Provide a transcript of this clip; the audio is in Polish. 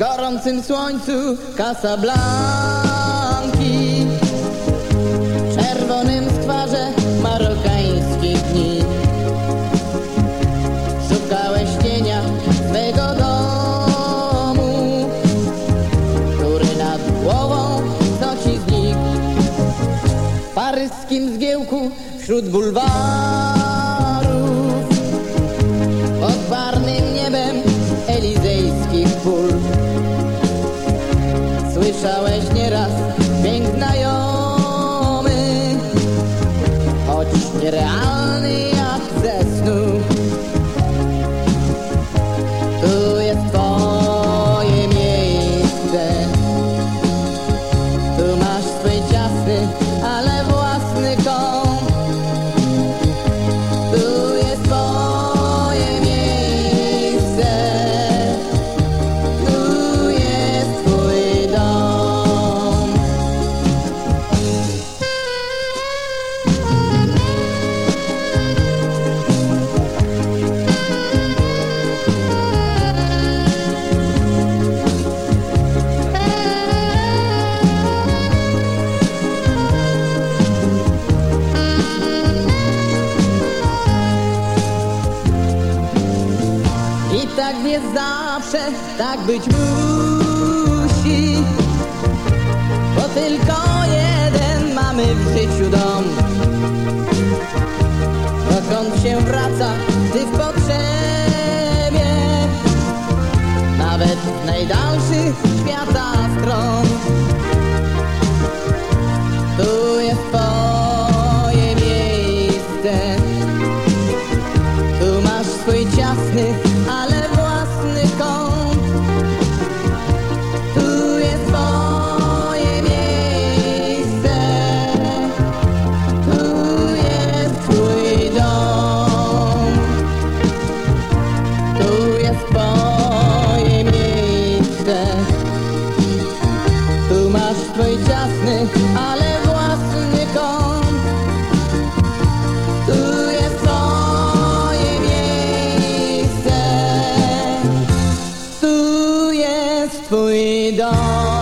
gorącym słońcu Casablanki, czerwonym skwarze marokańskich dni. Szukałeś cienia swego domu, który nad głową nosi znikł. W paryskim zgiełku wśród bulwarów I tak jest zawsze, tak być musi. Bo tylko jeden mamy w życiu dom. Dokąd się wraca, gdy w potrzebie. Nawet w najdalszych świata stron. Tu jest twoje miejsce. Tu masz swój ciasny swej ciasny, ale własny kąt. Tu jest twoje miejsce, tu jest twój dom.